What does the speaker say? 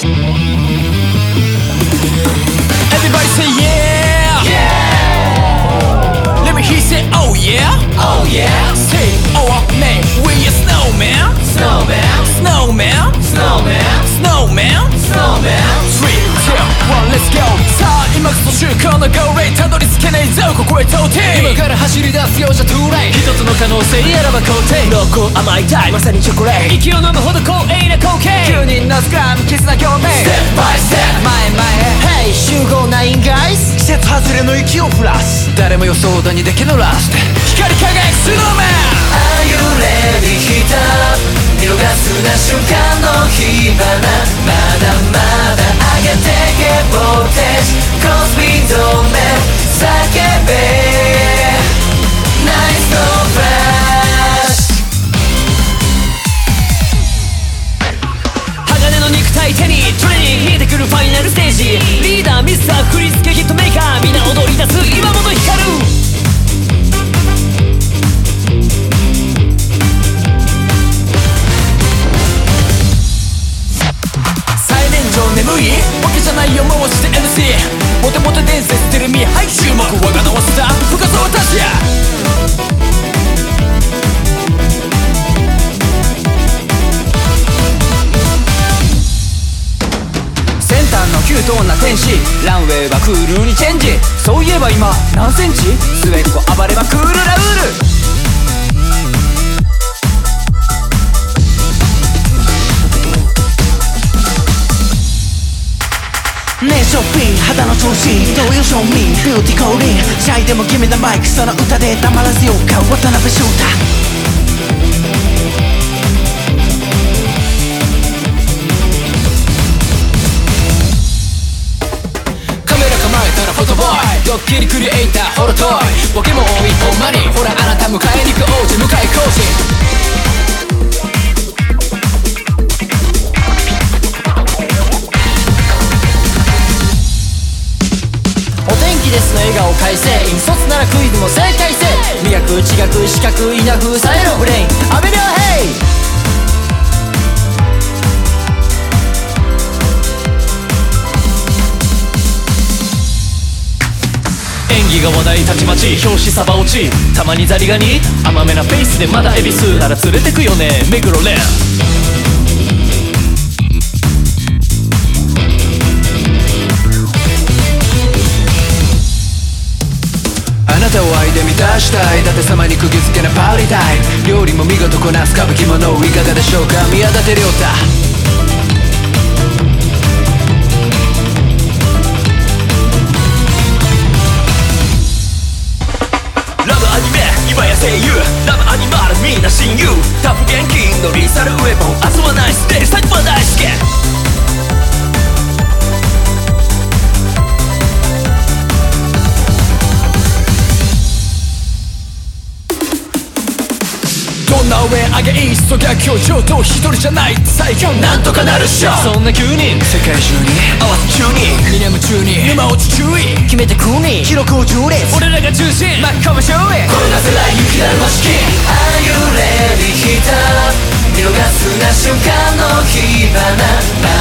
Everybody say yeah. Yeah. Let me hear you say oh yeah. Oh yeah. Say oh man, we a snowman. Snowman. Snowman. Snowman. Snowman. Snowman. Three, two, one, let's go. 자, 이 막스 쉴 건너고. たどり着けないぞここへ到底。今から走り出すようじゃ Too late 一つの可能性あらば肯定。濃厚甘いタイまさにチョコレート。息を飲むほど光栄な光景。9人のスクラムキスな共鳴。Step by step 前前へ。Hey 集合9 guys 季節外れの息を降らす誰も予想だにできのラスト。光り輝くスノーマン。Are you ready? にトレーニング引いてくるファイナルステージ。リーダーミスター振り付けヒットメーカーみんな踊り出す。今本光。る最年長眠いわけじゃないよ回して MC モテモテ伝説テレビはい注目我が名はスター深澤達也。ターのキュートな天使？ランウェイはクールにチェンジ。そういえば今何センチ？末っ子暴れまクールラウール。ねえショッピン肌の調子どうよショーミービューティーコーリンシャイでも君のマイクその歌で黙らせようか渡辺翔太。キリクリエイターホロトイ。ボケも多いほんまに。ほらあなた迎えに行く王子迎え工事お天気ですの笑顔改正引率ならクイズも正解せ。磨く知覚視覚稲風さえのブレイン。が話題たちまち表紙サバ落ち。たまにザリガニ甘めなフェイスでまだ恵比寿なら連れてくよね。目黒蓮。あなたを愛で満たしたい。舘様に釘付けなパーリータイム。料理も見事こなす。歌舞伎者いかがでしょうか。宮舘亮太。今や声優ラブアニマルみんな親友。タフ現金のリーサルウェポン。明日はナイスデイ最高大好きんな上上げイースト逆境上等一人じゃない最強なんとかなるっしょ。そんな9人世界中に。合わせ中に。ミネム中に沼落ち注意決めてくに。記録を重列俺らが中心真っ赤も勝利これなぜ来雪だるま式。Are you ready? 見逃すな瞬間の火花